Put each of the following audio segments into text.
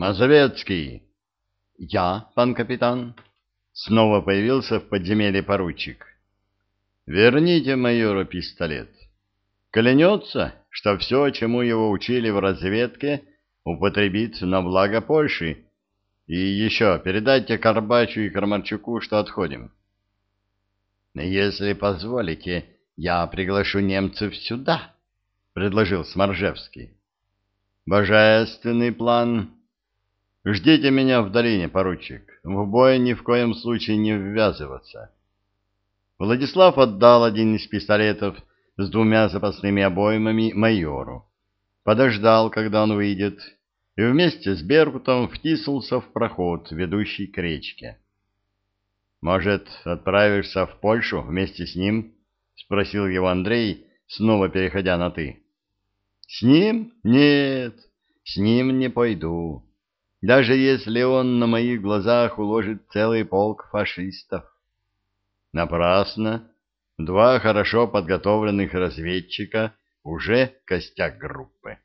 Мазовецкий. Я, пан капитан. Снова появился в подземелье поручик. Верните майору пистолет. Клянется, что все, чему его учили в разведке, употребит на благо Польши. И еще передайте Карбачу и Кармарчуку, что отходим. Если позволите, я приглашу немцев сюда, — предложил Сморжевский. Божественный план. Ждите меня в долине, поручик. В бой ни в коем случае не ввязываться. Владислав отдал один из пистолетов с двумя запасными обоймами майору. Подождал, когда он выйдет, и вместе с Беркутом втиснулся в проход, ведущий к речке. «Может, отправишься в Польшу вместе с ним?» — спросил его Андрей, снова переходя на «ты». «С ним? Нет, с ним не пойду, даже если он на моих глазах уложит целый полк фашистов». «Напрасно. Два хорошо подготовленных разведчика уже костяк группы.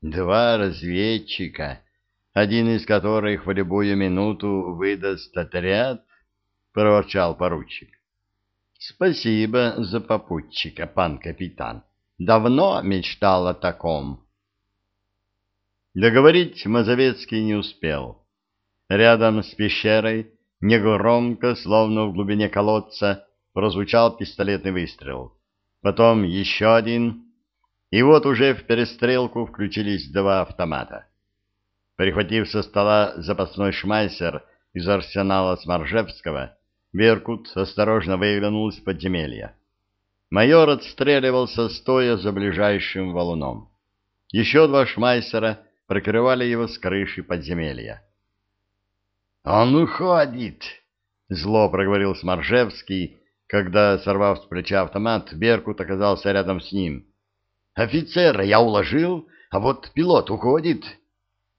Два разведчика, один из которых в любую минуту выдаст отряд, — проворчал поручик. — Спасибо за попутчика, пан капитан. Давно мечтал о таком. Договорить Мазовецкий не успел. Рядом с пещерой, негромко, словно в глубине колодца, прозвучал пистолетный выстрел. Потом еще один, и вот уже в перестрелку включились два автомата. Прихватив со стола запасной шмайсер из арсенала Сморжевского, Беркут осторожно выглянул из подземелья. Майор отстреливался, стоя за ближайшим валуном. Еще два шмайсера прикрывали его с крыши подземелья. «Он уходит!» — зло проговорил Сморжевский, когда, сорвав с плеча автомат, Беркут оказался рядом с ним. «Офицера я уложил, а вот пилот уходит».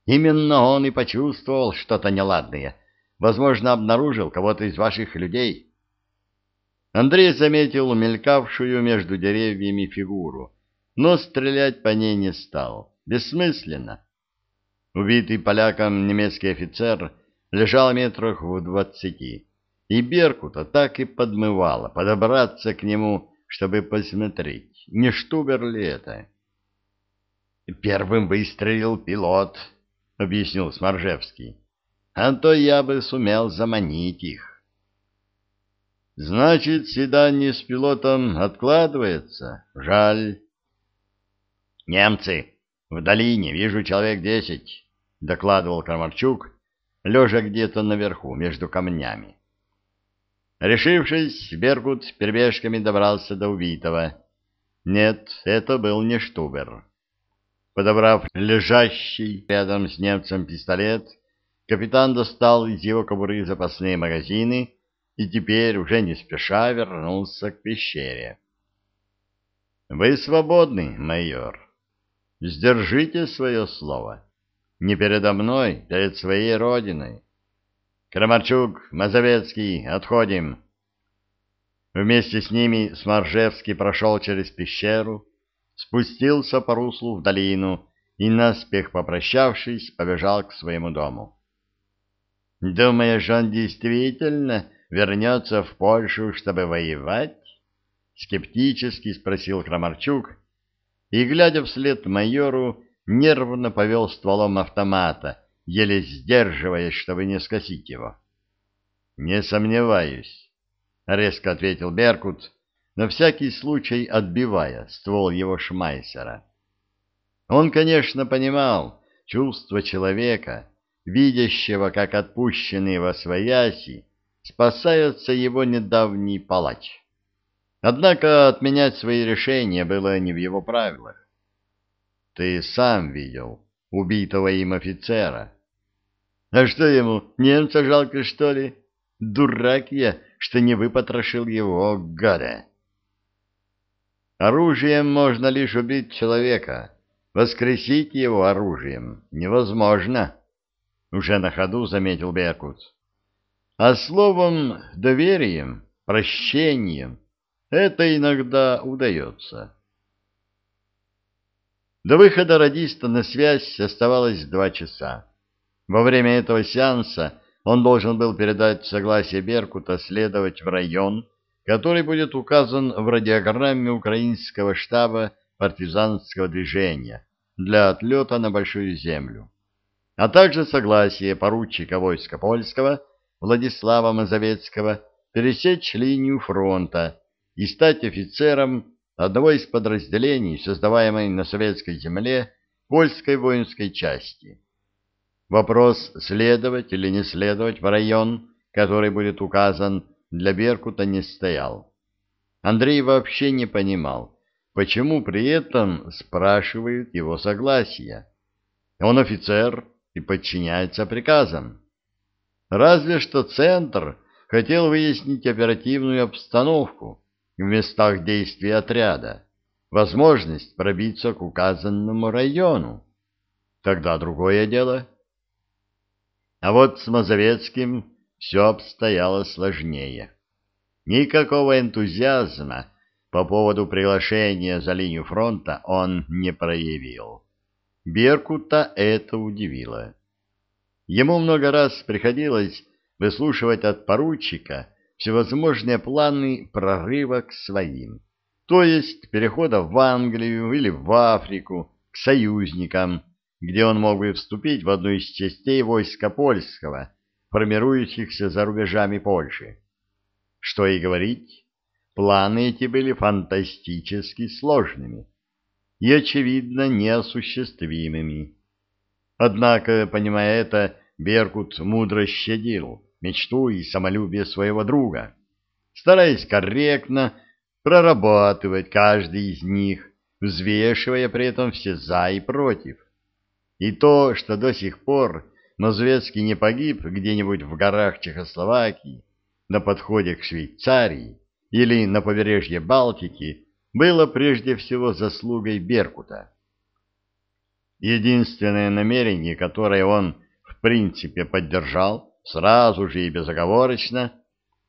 Именно он и почувствовал что-то неладное. Возможно, обнаружил кого-то из ваших людей. Андрей заметил мелькавшую между деревьями фигуру, но стрелять по ней не стал. Бессмысленно. Убитый поляком немецкий офицер лежал метрах в двадцати и Беркута так и подмывало подобраться к нему, чтобы посмотреть, не штубер ли это. «Первым выстрелил пилот», — объяснил Сморжевский, — «а то я бы сумел заманить их». «Значит, свидание с пилотом откладывается? Жаль». «Немцы! В долине вижу человек десять», — докладывал Крамарчук, лежа где-то наверху, между камнями. Решившись, Бергут перебежками добрался до убитого. Нет, это был не Штубер. Подобрав лежащий рядом с немцем пистолет, капитан достал из его кобуры запасные магазины и теперь, уже не спеша, вернулся к пещере. «Вы свободны, майор. Сдержите свое слово. Не передо мной, перед своей родиной. Крамарчук, Мазовецкий, отходим. Вместе с ними Сморжевский прошел через пещеру, спустился по руслу в долину и, наспех попрощавшись, побежал к своему дому. «Думаешь, он действительно вернется в Польшу, чтобы воевать?» — скептически спросил Крамарчук, и, глядя вслед майору, нервно повел стволом автомата, еле сдерживаясь, чтобы не скосить его. — Не сомневаюсь, — резко ответил Беркут, на всякий случай отбивая ствол его шмайсера. Он, конечно, понимал чувство человека, видящего, как отпущенный во свояси спасается его недавний палач. Однако отменять свои решения было не в его правилах. Ты сам видел, убитого им офицера. А что ему, немца жалко, что ли? Дурак я, что не выпотрошил его, гада. Оружием можно лишь убить человека. Воскресить его оружием невозможно. Уже на ходу заметил Беркут. А словом, доверием, прощением, это иногда удается. До выхода радиста на связь оставалось два часа. Во время этого сеанса он должен был передать согласие Беркута следовать в район, который будет указан в радиограмме украинского штаба партизанского движения для отлета на Большую Землю, а также согласие поручика войска польского Владислава Мазовецкого пересечь линию фронта и стать офицером одного из подразделений, создаваемой на советской земле польской воинской части. Вопрос, следовать или не следовать в район, который будет указан, для Беркута не стоял. Андрей вообще не понимал, почему при этом спрашивают его согласия. Он офицер и подчиняется приказам. Разве что центр хотел выяснить оперативную обстановку в местах действия отряда, возможность пробиться к указанному району. Тогда другое дело. А вот с Мазовецким все обстояло сложнее. Никакого энтузиазма по поводу приглашения за линию фронта он не проявил. Беркута это удивило. Ему много раз приходилось выслушивать от поручика всевозможные планы прорыва к своим, то есть перехода в Англию или в Африку к союзникам, где он мог бы вступить в одну из частей войска польского, формирующихся за рубежами Польши. Что и говорить, планы эти были фантастически сложными и, очевидно, неосуществимыми. Однако, понимая это, Беркут мудро щадил мечту и самолюбие своего друга, стараясь корректно прорабатывать каждый из них, взвешивая при этом все «за» и «против». И то, что до сих пор Мазовецкий не погиб где-нибудь в горах Чехословакии, на подходе к Швейцарии или на побережье Балтики, было прежде всего заслугой Беркута. Единственное намерение, которое он в принципе поддержал сразу же и безоговорочно,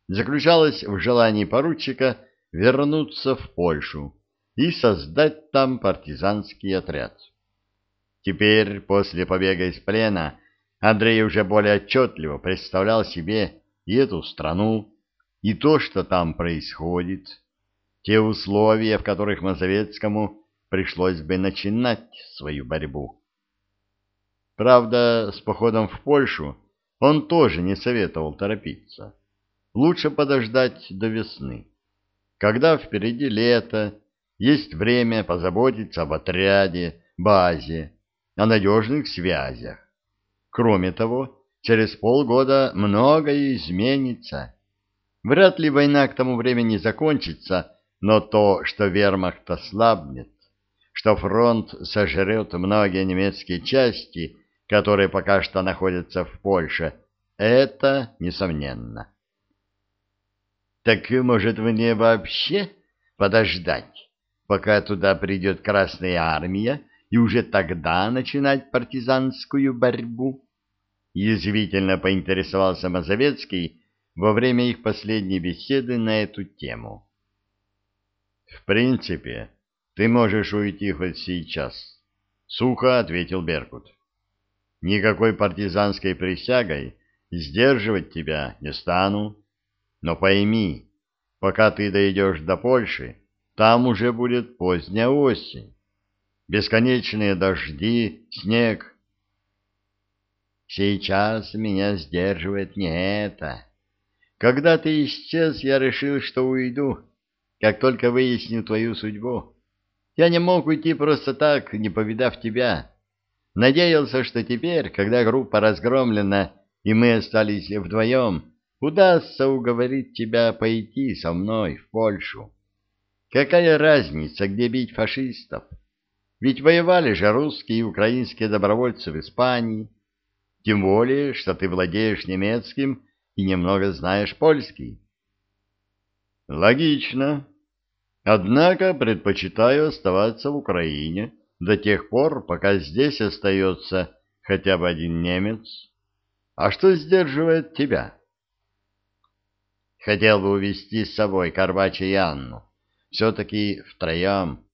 заключалось в желании поручика вернуться в Польшу и создать там партизанский отряд. Теперь, после побега из плена, Андрей уже более отчетливо представлял себе и эту страну, и то, что там происходит, те условия, в которых Мазовецкому пришлось бы начинать свою борьбу. Правда, с походом в Польшу он тоже не советовал торопиться. Лучше подождать до весны, когда впереди лето, есть время позаботиться об отряде, базе, о надежных связях. Кроме того, через полгода многое изменится. Вряд ли война к тому времени закончится, но то, что вермахт ослабнет, что фронт сожрет многие немецкие части, которые пока что находятся в Польше, это несомненно. Так, может, мне вообще подождать, пока туда придет Красная Армия, и уже тогда начинать партизанскую борьбу? Язвительно поинтересовался Мазовецкий во время их последней беседы на эту тему. В принципе, ты можешь уйти хоть сейчас, сухо ответил Беркут. Никакой партизанской присягой сдерживать тебя не стану, но пойми, пока ты дойдешь до Польши, там уже будет поздняя осень бесконечные дожди, снег. Сейчас меня сдерживает не это. Когда ты исчез, я решил, что уйду, как только выясню твою судьбу. Я не мог уйти просто так, не повидав тебя. Надеялся, что теперь, когда группа разгромлена, и мы остались вдвоем, удастся уговорить тебя пойти со мной в Польшу. Какая разница, где бить фашистов? Ведь воевали же русские и украинские добровольцы в Испании. Тем более, что ты владеешь немецким и немного знаешь польский. Логично. Однако предпочитаю оставаться в Украине до тех пор, пока здесь остается хотя бы один немец. А что сдерживает тебя? Хотел бы увезти с собой Карбача и Анну. Все-таки втроем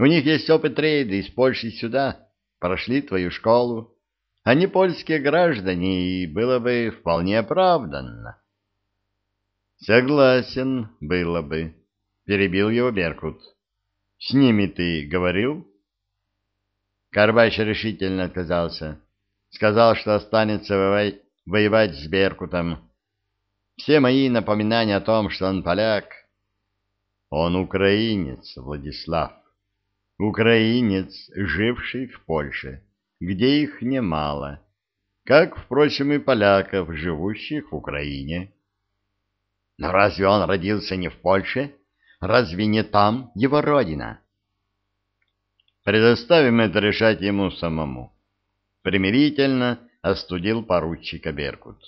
у них есть опыт рейда из Польши сюда, прошли твою школу. Они польские граждане, и было бы вполне оправданно. Согласен, было бы, перебил его Беркут. С ними ты говорил? Карбач решительно отказался. Сказал, что останется воевать с Беркутом. Все мои напоминания о том, что он поляк... Он украинец, Владислав. Украинец, живший в Польше, где их немало, как, впрочем, и поляков, живущих в Украине. Но разве он родился не в Польше? Разве не там его родина? Предоставим это решать ему самому. Примирительно остудил поручика Беркут.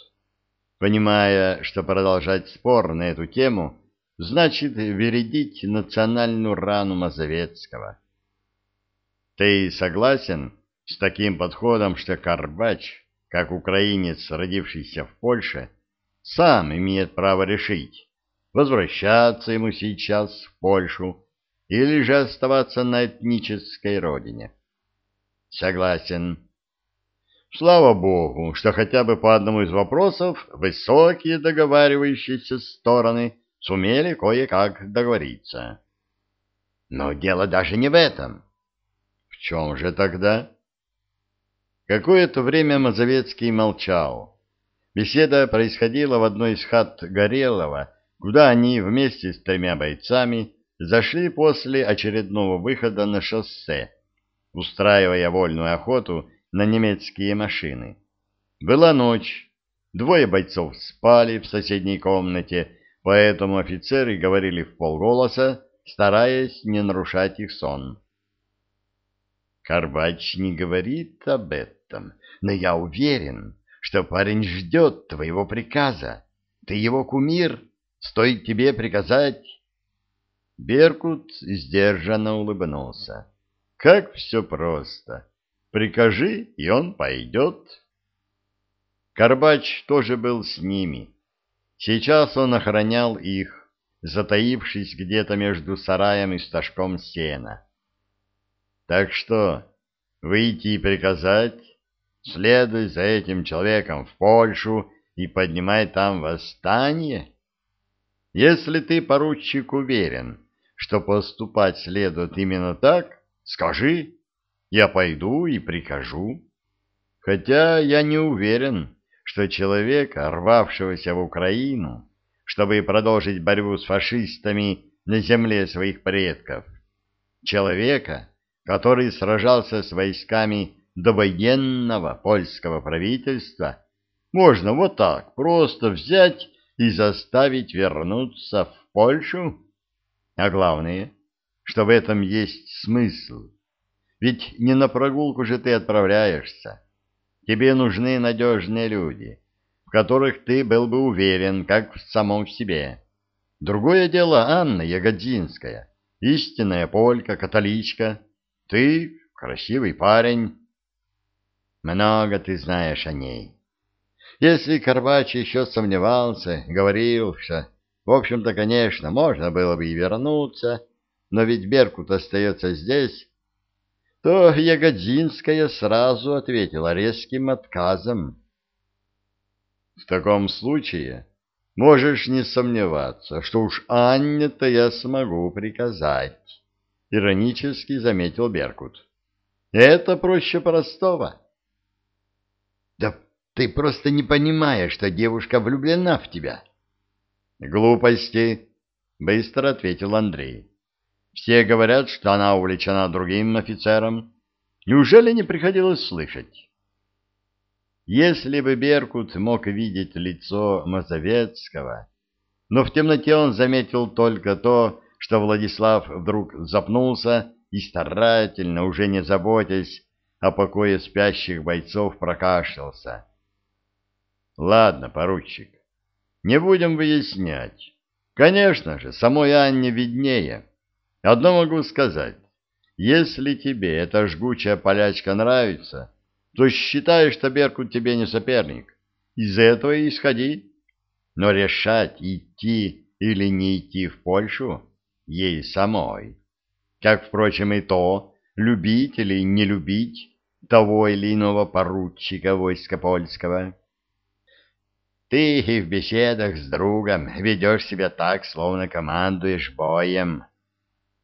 Понимая, что продолжать спор на эту тему значит вередить национальную рану Мазовецкого. Ты согласен с таким подходом, что Карбач, как украинец, родившийся в Польше, сам имеет право решить, возвращаться ему сейчас в Польшу или же оставаться на этнической родине? Согласен. Слава Богу, что хотя бы по одному из вопросов высокие договаривающиеся стороны сумели кое-как договориться. Но дело даже не в этом. В чем же тогда? Какое-то время Мазовецкий молчал. Беседа происходила в одной из хат Горелого, куда они вместе с тремя бойцами зашли после очередного выхода на шоссе, устраивая вольную охоту на немецкие машины. Была ночь, двое бойцов спали в соседней комнате, поэтому офицеры говорили в полголоса, стараясь не нарушать их сон. Карбач не говорит об этом, но я уверен, что парень ждет твоего приказа. Ты его кумир, стоит тебе приказать. Беркут сдержанно улыбнулся. Как все просто. Прикажи, и он пойдет. Карбач тоже был с ними. Сейчас он охранял их, затаившись где-то между сараем и стажком сена. Так что, выйти и приказать, следуй за этим человеком в Польшу и поднимай там восстание? Если ты, поручик, уверен, что поступать следует именно так, скажи, я пойду и прикажу. Хотя я не уверен, что человека, рвавшегося в Украину, чтобы продолжить борьбу с фашистами на земле своих предков, человека, который сражался с войсками довоенного польского правительства, можно вот так просто взять и заставить вернуться в Польшу? А главное, что в этом есть смысл – ведь не на прогулку же ты отправляешься. Тебе нужны надежные люди, в которых ты был бы уверен, как в самом себе. Другое дело Анна Ягодзинская, истинная полька, католичка. Ты красивый парень. Много ты знаешь о ней. Если Карбач еще сомневался, говорил, что, в общем-то, конечно, можно было бы и вернуться, но ведь Беркут остается здесь, то Ягодзинская сразу ответила резким отказом. В таком случае можешь не сомневаться, что уж Анне-то я смогу приказать, — иронически заметил Беркут. Это проще простого. Да ты просто не понимаешь, что девушка влюблена в тебя. Глупости, — быстро ответил Андрей. Все говорят, что она увлечена другим офицером. Неужели не приходилось слышать? Если бы Беркут мог видеть лицо Мазовецкого, но в темноте он заметил только то, что Владислав вдруг запнулся и старательно, уже не заботясь о покое спящих бойцов, прокашлялся. — Ладно, поручик, не будем выяснять. Конечно же, самой Анне виднее. Одно могу сказать. Если тебе эта жгучая полячка нравится, то считай, что Беркут тебе не соперник. Из этого и исходи. Но решать, идти или не идти в Польшу, ей самой. Как, впрочем, и то, любить или не любить, того или иного поручика войска польского. Ты и в беседах с другом ведешь себя так, словно командуешь боем.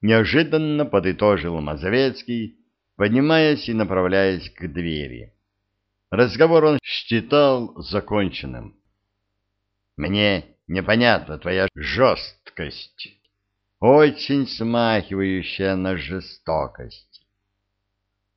Неожиданно подытожил Мазовецкий, поднимаясь и направляясь к двери. Разговор он считал законченным. «Мне непонятна твоя жесткость, очень смахивающая на жестокость.